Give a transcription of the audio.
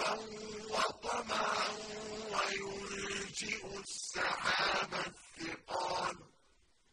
خوفا وطمعا وينشئ السحاب.